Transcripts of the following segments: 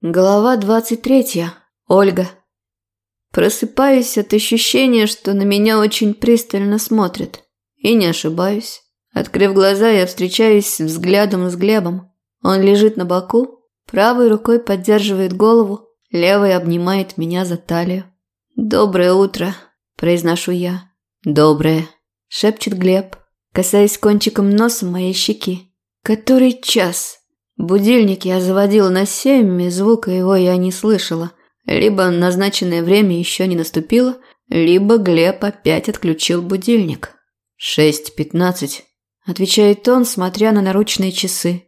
Глава 23. Ольга. Просыпаюсь от ощущения, что на меня очень пристально смотрят. И не ошибаюсь. Открыв глаза, я встречаюсь взглядом с Глебом. Он лежит на боку, правой рукой поддерживает голову, левой обнимает меня за талию. «Доброе утро», – произношу я. «Доброе», – шепчет Глеб, касаясь кончиком носа моей щеки. «Который час?» Будильник я заводила на семь, и звука его я не слышала. Либо назначенное время еще не наступило, либо Глеб опять отключил будильник. «Шесть пятнадцать», – отвечает он, смотря на наручные часы.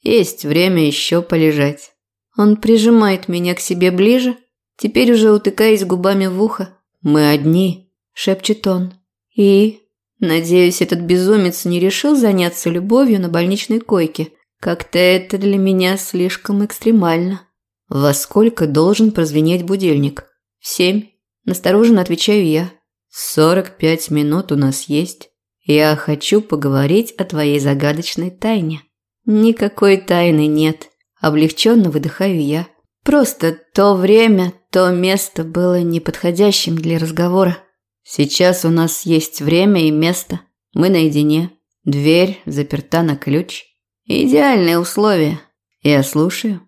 «Есть время еще полежать». Он прижимает меня к себе ближе, теперь уже утыкаясь губами в ухо. «Мы одни», – шепчет он. «И?» Надеюсь, этот безумец не решил заняться любовью на больничной койке – как-то это для меня слишком экстремально. Во сколько должен прозвенеть будильник? В семь. Настороженно отвечаю я. Сорок пять минут у нас есть. Я хочу поговорить о твоей загадочной тайне. Никакой тайны нет. Облегченно выдыхаю я. Просто то время, то место было неподходящим для разговора. Сейчас у нас есть время и место. Мы наедине. Дверь заперта на ключ. Идеальные условия. Я слушаю.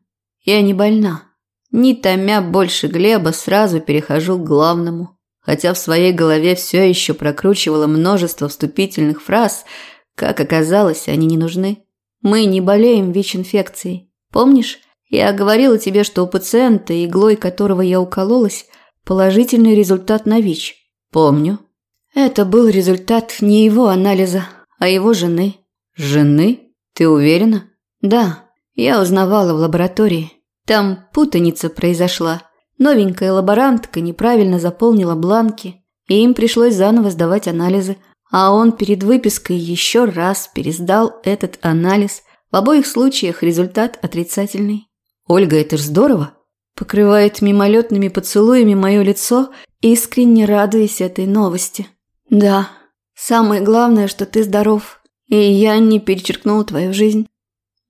Я не больна. Не томя больше Глеба, сразу перехожу к главному. Хотя в своей голове все еще прокручивало множество вступительных фраз, как оказалось, они не нужны. Мы не болеем ВИЧ-инфекцией. Помнишь, я говорила тебе, что у пациента, иглой которого я укололась, положительный результат на ВИЧ. Помню. Это был результат не его анализа, а его жены. Жены? Ты уверена? Да, я узнавала в лаборатории. Там путаница произошла. Новенькая лаборантка неправильно заполнила бланки, и им пришлось заново сдавать анализы. А он перед выпиской еще раз пересдал этот анализ. В обоих случаях результат отрицательный. Ольга, это ж здорово. Покрывает мимолетными поцелуями мое лицо, искренне радуясь этой новости. Да, самое главное, что ты здоров. И я не перечеркнул твою жизнь.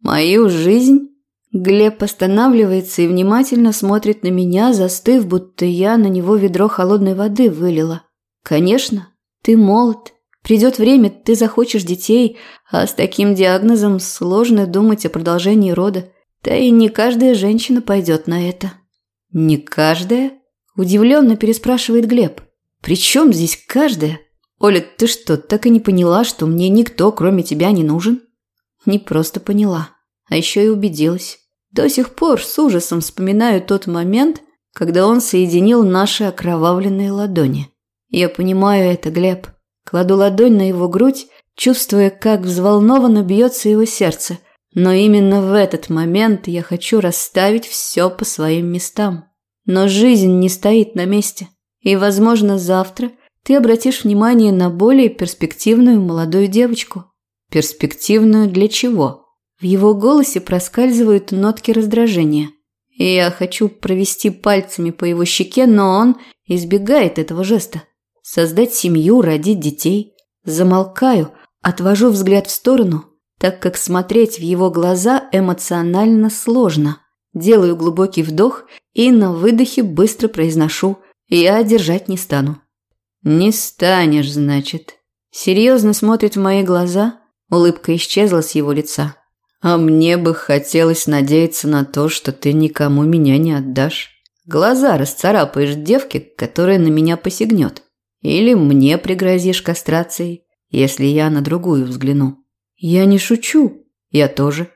Мою жизнь? Глеб останавливается и внимательно смотрит на меня, застыв, будто я на него ведро холодной воды вылила. Конечно, ты молод. Придет время, ты захочешь детей, а с таким диагнозом сложно думать о продолжении рода. Да и не каждая женщина пойдет на это. Не каждая? Удивленно переспрашивает Глеб. При чем здесь каждая? «Оля, ты что, так и не поняла, что мне никто, кроме тебя, не нужен?» Не просто поняла, а еще и убедилась. До сих пор с ужасом вспоминаю тот момент, когда он соединил наши окровавленные ладони. Я понимаю это, Глеб. Кладу ладонь на его грудь, чувствуя, как взволнованно бьется его сердце. Но именно в этот момент я хочу расставить все по своим местам. Но жизнь не стоит на месте. И, возможно, завтра – ты обратишь внимание на более перспективную молодую девочку. Перспективную для чего? В его голосе проскальзывают нотки раздражения. И я хочу провести пальцами по его щеке, но он избегает этого жеста. Создать семью, родить детей. Замолкаю, отвожу взгляд в сторону, так как смотреть в его глаза эмоционально сложно. Делаю глубокий вдох и на выдохе быстро произношу «Я держать не стану». «Не станешь, значит». Серьезно смотрит в мои глаза, улыбка исчезла с его лица. «А мне бы хотелось надеяться на то, что ты никому меня не отдашь. Глаза расцарапаешь девке, которая на меня посягнет. Или мне пригрозишь кастрацией, если я на другую взгляну. Я не шучу, я тоже.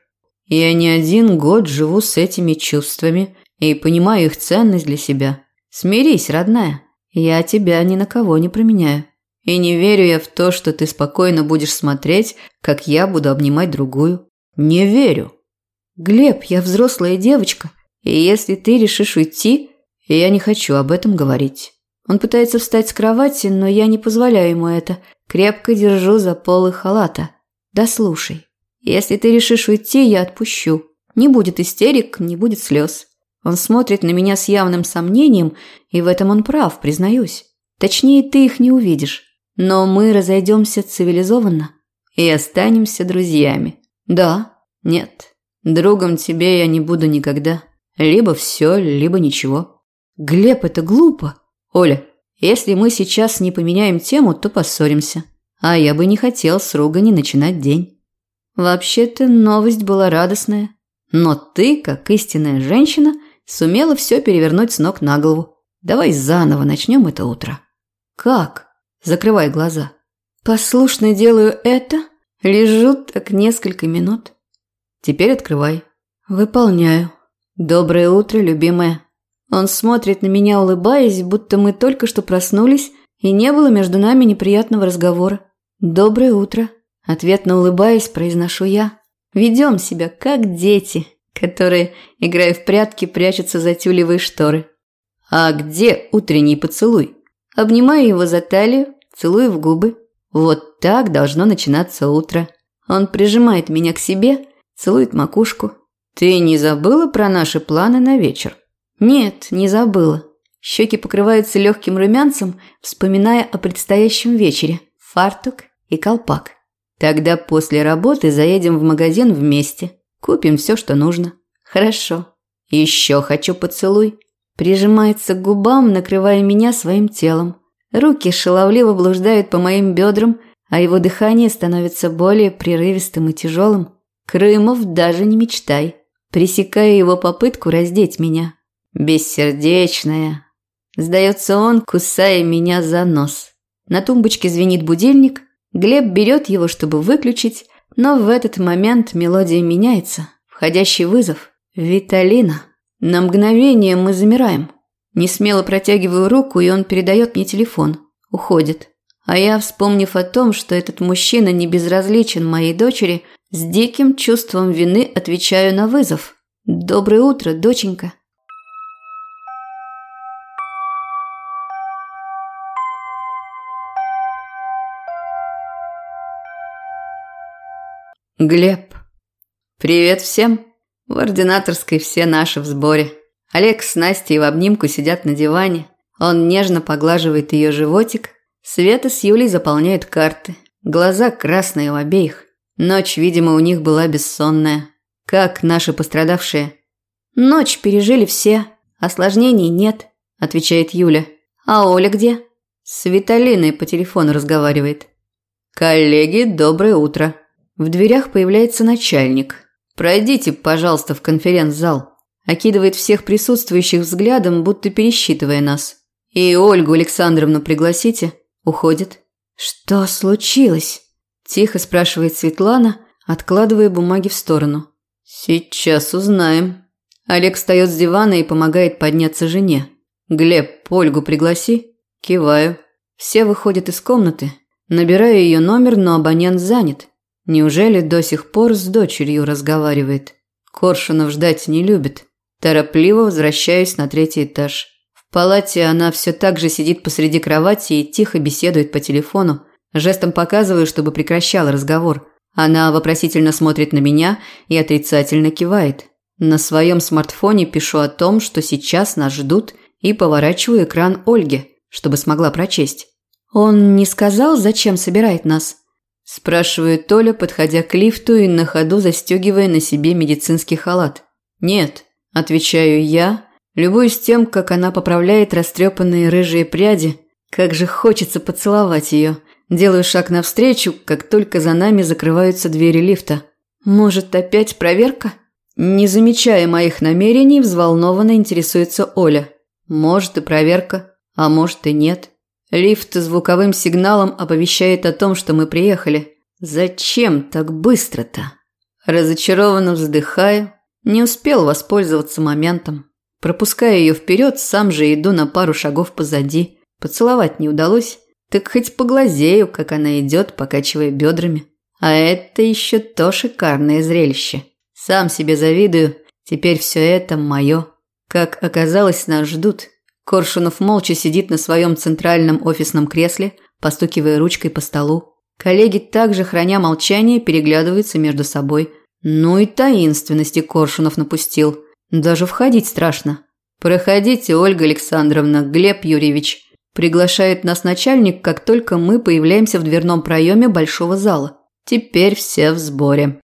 Я не один год живу с этими чувствами и понимаю их ценность для себя. Смирись, родная». Я тебя ни на кого не променяю. И не верю я в то, что ты спокойно будешь смотреть, как я буду обнимать другую. Не верю. Глеб, я взрослая девочка, и если ты решишь уйти, я не хочу об этом говорить. Он пытается встать с кровати, но я не позволяю ему это. Крепко держу за полы халата. Да слушай, если ты решишь уйти, я отпущу. Не будет истерик, не будет слез. Он смотрит на меня с явным сомнением, и в этом он прав, признаюсь. Точнее, ты их не увидишь. Но мы разойдемся цивилизованно и останемся друзьями. Да, нет, другом тебе я не буду никогда. Либо все, либо ничего. Глеб, это глупо. Оля, если мы сейчас не поменяем тему, то поссоримся. А я бы не хотел с ругани начинать день. Вообще-то новость была радостная. Но ты, как истинная женщина, сумела все перевернуть с ног на голову. Давай заново начнем это утро. Как? Закрывай глаза. Послушно делаю это, лежу так несколько минут. Теперь открывай. Выполняю. Доброе утро, любимая. Он смотрит на меня, улыбаясь, будто мы только что проснулись, и не было между нами неприятного разговора. Доброе утро. Ответно улыбаясь, произношу я. Ведем себя как дети, которые, играя в прятки, прячутся за тюлевые шторы. А где утренний поцелуй? Обнимаю его за талию, целую в губы. Вот так должно начинаться утро. Он прижимает меня к себе, целует макушку. Ты не забыла про наши планы на вечер? Нет, не забыла. Щеки покрываются легким румянцем, вспоминая о предстоящем вечере. Фартук и колпак. Тогда после работы заедем в магазин вместе. Купим все, что нужно. Хорошо. Еще хочу поцелуй. Прижимается к губам, накрывая меня своим телом. Руки шаловливо блуждают по моим бедрам, а его дыхание становится более прерывистым и тяжелым. Крымов даже не мечтай. Пресекая его попытку раздеть меня. Бессердечная. Сдается он, кусая меня за нос. На тумбочке звенит будильник. Глеб берет его, чтобы выключить, но в этот момент мелодия меняется. Входящий вызов. Виталина. На мгновение мы замираем. Не смело протягиваю руку, и он передает мне телефон. Уходит. А я, вспомнив о том, что этот мужчина не безразличен моей дочери, с диким чувством вины отвечаю на вызов. «Доброе утро, доченька». Глеб. Привет всем. В ординаторской все наши в сборе. Олег с Настей в обнимку сидят на диване. Он нежно поглаживает ее животик. Света с Юлей заполняют карты. Глаза красные у обеих. Ночь, видимо, у них была бессонная. Как наши пострадавшие? Ночь пережили все. Осложнений нет, отвечает Юля. А Оля где? С Виталиной по телефону разговаривает. Коллеги, доброе утро. В дверях появляется начальник. Пройдите, пожалуйста, в конференц-зал. Окидывает всех присутствующих взглядом, будто пересчитывая нас. И Ольгу Александровну пригласите. Уходит. Что случилось? Тихо спрашивает Светлана, откладывая бумаги в сторону. Сейчас узнаем. Олег встает с дивана и помогает подняться жене. Глеб, Ольгу пригласи. Киваю. Все выходят из комнаты. Набираю ее номер, но абонент занят. Неужели до сих пор с дочерью разговаривает? Коршунов ждать не любит. Торопливо возвращаюсь на третий этаж. В палате она все так же сидит посреди кровати и тихо беседует по телефону. Жестом показываю, чтобы прекращала разговор. Она вопросительно смотрит на меня и отрицательно кивает. На своем смартфоне пишу о том, что сейчас нас ждут, и поворачиваю экран Ольге, чтобы смогла прочесть. «Он не сказал, зачем собирает нас?» Спрашивает Толя, подходя к лифту и на ходу застегивая на себе медицинский халат. «Нет», – отвечаю я, любуюсь тем, как она поправляет растрепанные рыжие пряди. Как же хочется поцеловать ее. Делаю шаг навстречу, как только за нами закрываются двери лифта. «Может, опять проверка?» Не замечая моих намерений, взволнованно интересуется Оля. «Может и проверка, а может и нет». Лифт звуковым сигналом оповещает о том, что мы приехали. Зачем так быстро-то? Разочарованно вздыхаю. Не успел воспользоваться моментом. Пропуская ее вперед, сам же иду на пару шагов позади. Поцеловать не удалось. Так хоть поглазею, как она идет, покачивая бедрами. А это еще то шикарное зрелище. Сам себе завидую. Теперь все это мое. Как оказалось, нас ждут. Коршунов молча сидит на своем центральном офисном кресле, постукивая ручкой по столу. Коллеги, также храня молчание, переглядываются между собой. Ну и таинственности Коршунов напустил. Даже входить страшно. «Проходите, Ольга Александровна, Глеб Юрьевич», приглашает нас начальник, как только мы появляемся в дверном проеме большого зала. Теперь все в сборе.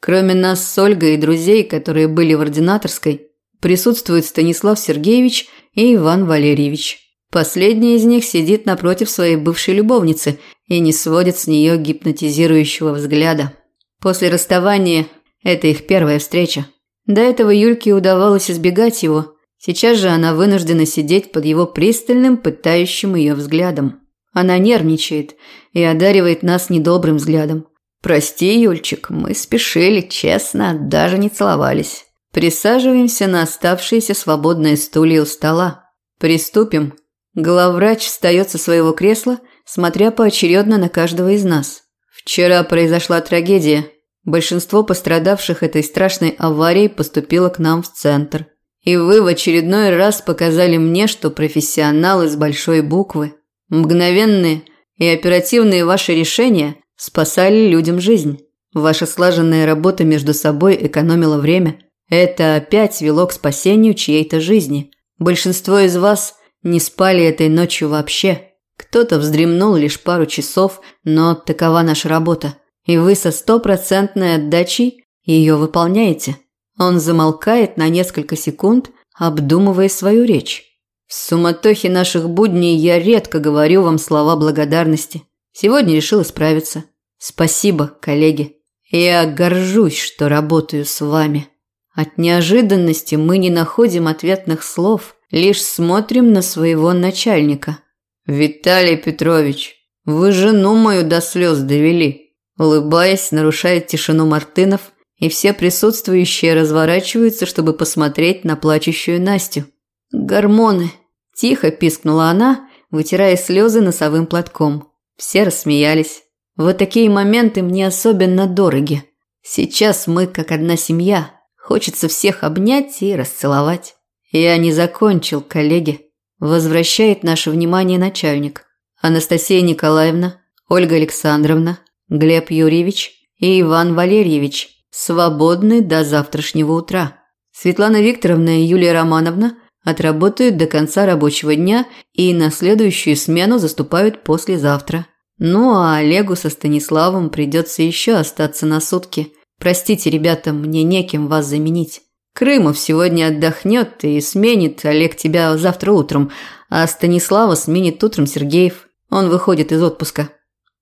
Кроме нас с Ольгой и друзей, которые были в ординаторской, Присутствует Станислав Сергеевич и Иван Валерьевич. Последний из них сидит напротив своей бывшей любовницы и не сводит с нее гипнотизирующего взгляда. После расставания это их первая встреча. До этого Юльке удавалось избегать его. Сейчас же она вынуждена сидеть под его пристальным, пытающим ее взглядом. Она нервничает и одаривает нас недобрым взглядом. «Прости, Юльчик, мы спешили, честно, даже не целовались. Присаживаемся на оставшиеся свободные стулья у стола. Приступим». Главврач встает со своего кресла, смотря поочередно на каждого из нас. Вчера произошла трагедия. Большинство пострадавших этой страшной аварией поступило к нам в центр. И вы в очередной раз показали мне, что профессионалы с большой буквы. Мгновенные и оперативные ваши решения спасали людям жизнь. Ваша слаженная работа между собой экономила время. Это опять вело к спасению чьей-то жизни. Большинство из вас – не спали этой ночью вообще. Кто-то вздремнул лишь пару часов, но такова наша работа. И вы со стопроцентной отдачей ее выполняете. Он замолкает на несколько секунд, обдумывая свою речь. В суматохе наших будней я редко говорю вам слова благодарности. Сегодня решил исправиться. Спасибо, коллеги. Я горжусь, что работаю с вами. От неожиданности мы не находим ответных слов, лишь смотрим на своего начальника. «Виталий Петрович, вы жену мою до слез довели», улыбаясь, нарушает тишину Мартынов, и все присутствующие разворачиваются, чтобы посмотреть на плачущую Настю. «Гормоны!» – тихо пискнула она, вытирая слезы носовым платком. Все рассмеялись. Вот такие моменты мне особенно дороги. Сейчас мы как одна семья. Хочется всех обнять и расцеловать. «Я не закончил, коллеги», – возвращает наше внимание начальник. Анастасия Николаевна, Ольга Александровна, Глеб Юрьевич и Иван Валерьевич свободны до завтрашнего утра. Светлана Викторовна и Юлия Романовна отработают до конца рабочего дня и на следующую смену заступают послезавтра. Ну а Олегу со Станиславом придется еще остаться на сутки. Простите, ребята, мне неким вас заменить. Крымов сегодня отдохнет и сменит Олег тебя завтра утром, а Станислава сменит утром Сергеев. Он выходит из отпуска.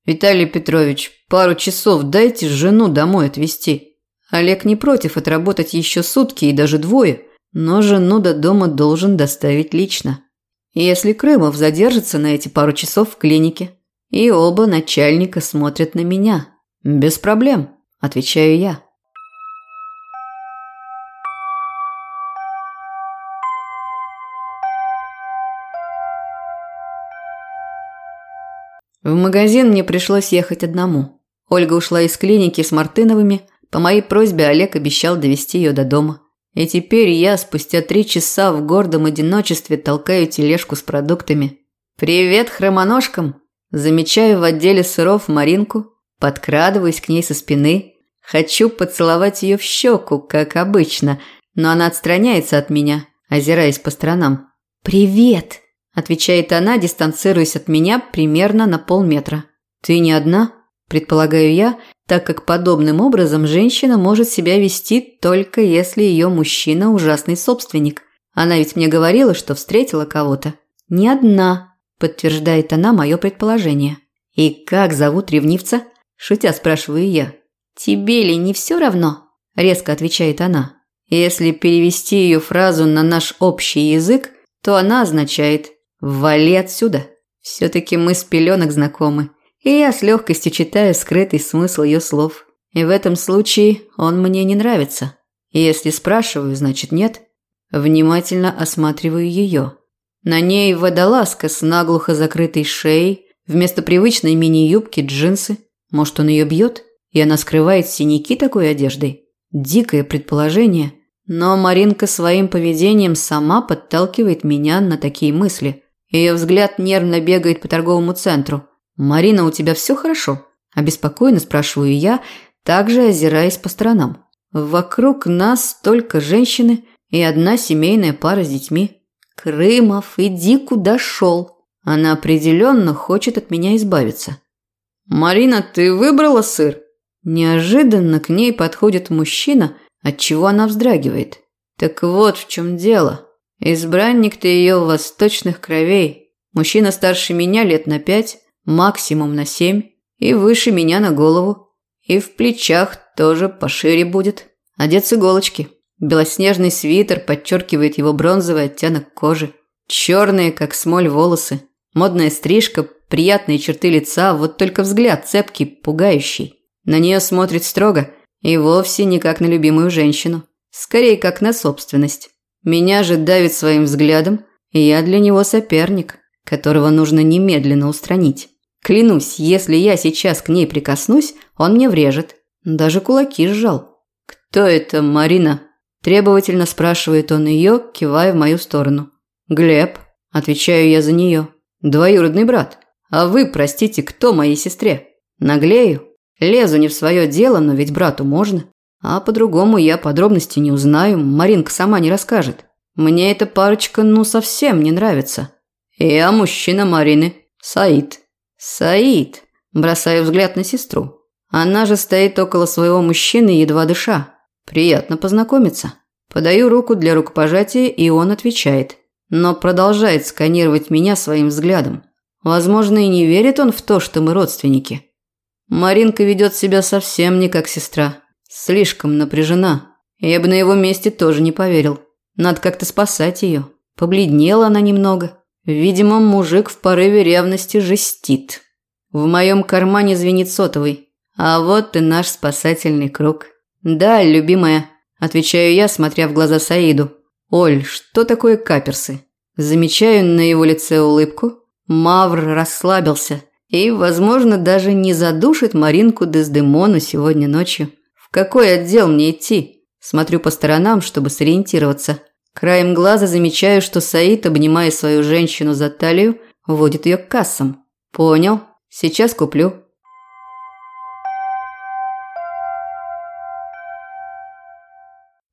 Виталий Петрович, пару часов дайте жену домой отвезти. Олег не против отработать еще сутки и даже двое, но жену до дома должен доставить лично. Если Крымов задержится на эти пару часов в клинике, и оба начальника смотрят на меня. Без проблем, отвечаю я. В магазин мне пришлось ехать одному. Ольга ушла из клиники с Мартыновыми. По моей просьбе Олег обещал довести ее до дома. И теперь я спустя три часа в гордом одиночестве толкаю тележку с продуктами. «Привет хромоножкам!» Замечаю в отделе сыров Маринку, подкрадываюсь к ней со спины. Хочу поцеловать ее в щеку, как обычно, но она отстраняется от меня, озираясь по сторонам. «Привет!» отвечает она, дистанцируясь от меня примерно на полметра. Ты не одна? Предполагаю я, так как подобным образом женщина может себя вести только если ее мужчина ужасный собственник. Она ведь мне говорила, что встретила кого-то. Не одна, подтверждает она мое предположение. И как зовут ревнивца? Шутя спрашиваю я. Тебе ли не все равно? Резко отвечает она. Если перевести ее фразу на наш общий язык, то она означает «Вали отсюда!» Все-таки мы с пеленок знакомы, и я с легкостью читаю скрытый смысл ее слов. И в этом случае он мне не нравится. Если спрашиваю, значит нет. Внимательно осматриваю ее. На ней водолазка с наглухо закрытой шеей, вместо привычной мини-юбки джинсы. Может, он ее бьет, и она скрывает синяки такой одеждой? Дикое предположение. Но Маринка своим поведением сама подталкивает меня на такие мысли. Ее взгляд нервно бегает по торговому центру. «Марина, у тебя все хорошо?» – обеспокоенно спрашиваю я, также озираясь по сторонам. Вокруг нас только женщины и одна семейная пара с детьми. Крымов, иди куда шел. Она определенно хочет от меня избавиться. «Марина, ты выбрала сыр?» Неожиданно к ней подходит мужчина, от чего она вздрагивает. Так вот в чем дело. Избранник ты ее восточных кровей. Мужчина старше меня лет на пять, максимум на семь, и выше меня на голову. И в плечах тоже пошире будет. Одет с иголочки. Белоснежный свитер подчеркивает его бронзовый оттенок кожи. Черные, как смоль, волосы. Модная стрижка, приятные черты лица, вот только взгляд цепкий, пугающий. На нее смотрит строго и вовсе не как на любимую женщину. Скорее, как на собственность. Меня же давит своим взглядом, и я для него соперник, которого нужно немедленно устранить. Клянусь, если я сейчас к ней прикоснусь, он мне врежет. Даже кулаки сжал. «Кто это, Марина?» Требовательно спрашивает он ее, кивая в мою сторону. «Глеб», – отвечаю я за нее. «Двоюродный брат. А вы, простите, кто моей сестре?» Наглею. Лезу не в свое дело, но ведь брату можно. А по-другому я подробности не узнаю, Маринка сама не расскажет. Мне эта парочка ну совсем не нравится. Я мужчина Марины. Саид. Саид. Бросаю взгляд на сестру. Она же стоит около своего мужчины, едва дыша. Приятно познакомиться. Подаю руку для рукопожатия, и он отвечает. Но продолжает сканировать меня своим взглядом. Возможно, и не верит он в то, что мы родственники. Маринка ведет себя совсем не как сестра. Слишком напряжена. Я бы на его месте тоже не поверил. Надо как-то спасать ее. Побледнела она немного. Видимо, мужик в порыве ревности жестит. В моем кармане звенит сотовый. А вот и наш спасательный круг. Да, любимая, отвечаю я, смотря в глаза Саиду. Оль, что такое каперсы? Замечаю на его лице улыбку. Мавр расслабился и, возможно, даже не задушит Маринку Дездемону сегодня ночью. Какой отдел мне идти? Смотрю по сторонам, чтобы сориентироваться. Краем глаза замечаю, что Саид, обнимая свою женщину за талию, водит ее к кассам. Понял. Сейчас куплю.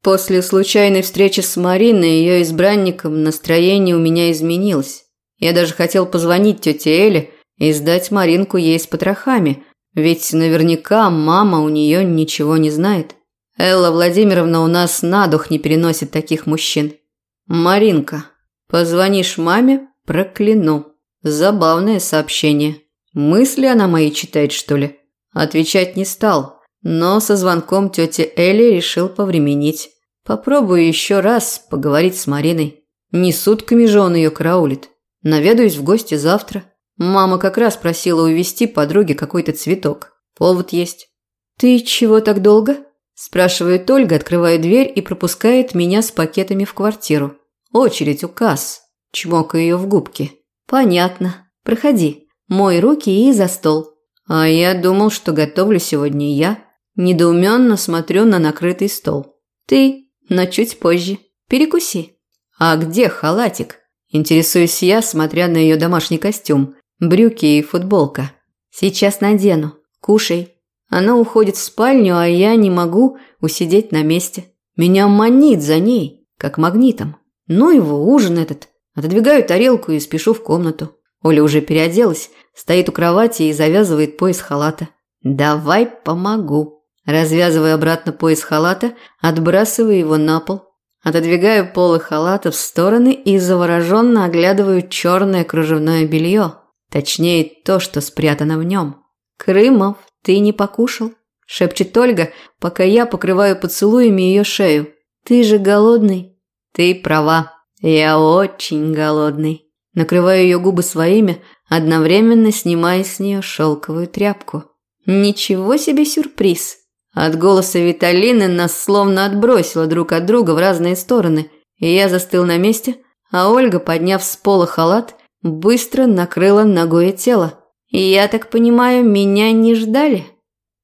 После случайной встречи с Мариной и ее избранником настроение у меня изменилось. Я даже хотел позвонить тете Эле и сдать Маринку ей с потрохами – ведь наверняка мама у нее ничего не знает. Элла Владимировна у нас на дух не переносит таких мужчин. Маринка, позвонишь маме, прокляну. Забавное сообщение. Мысли она мои читает, что ли? Отвечать не стал, но со звонком тети Элли решил повременить. Попробую еще раз поговорить с Мариной. Не сутками же он ее караулит. Наведаюсь в гости завтра. Мама как раз просила увезти подруге какой-то цветок. Повод есть. «Ты чего так долго?» – спрашивает Ольга, открывая дверь и пропускает меня с пакетами в квартиру. Очередь указ. Чмокаю ее в губки. «Понятно. Проходи. Мой руки и за стол». А я думал, что готовлю сегодня я. Недоуменно смотрю на накрытый стол. «Ты, но чуть позже. Перекуси». «А где халатик?» Интересуюсь я, смотря на ее домашний костюм. Брюки и футболка. Сейчас надену. Кушай. Она уходит в спальню, а я не могу усидеть на месте. Меня манит за ней, как магнитом. Ну его, ужин этот. Отодвигаю тарелку и спешу в комнату. Оля уже переоделась, стоит у кровати и завязывает пояс халата. «Давай помогу». Развязываю обратно пояс халата, отбрасываю его на пол. Отодвигаю полы халата в стороны и завороженно оглядываю черное кружевное белье. Точнее, то, что спрятано в нем. «Крымов, ты не покушал?» – шепчет Ольга, пока я покрываю поцелуями ее шею. «Ты же голодный?» «Ты права, я очень голодный». Накрываю ее губы своими, одновременно снимая с нее шелковую тряпку. «Ничего себе сюрприз!» От голоса Виталины нас словно отбросило друг от друга в разные стороны, и я застыл на месте, а Ольга, подняв с пола халат, быстро накрыла ногой тело. «Я так понимаю, меня не ждали?»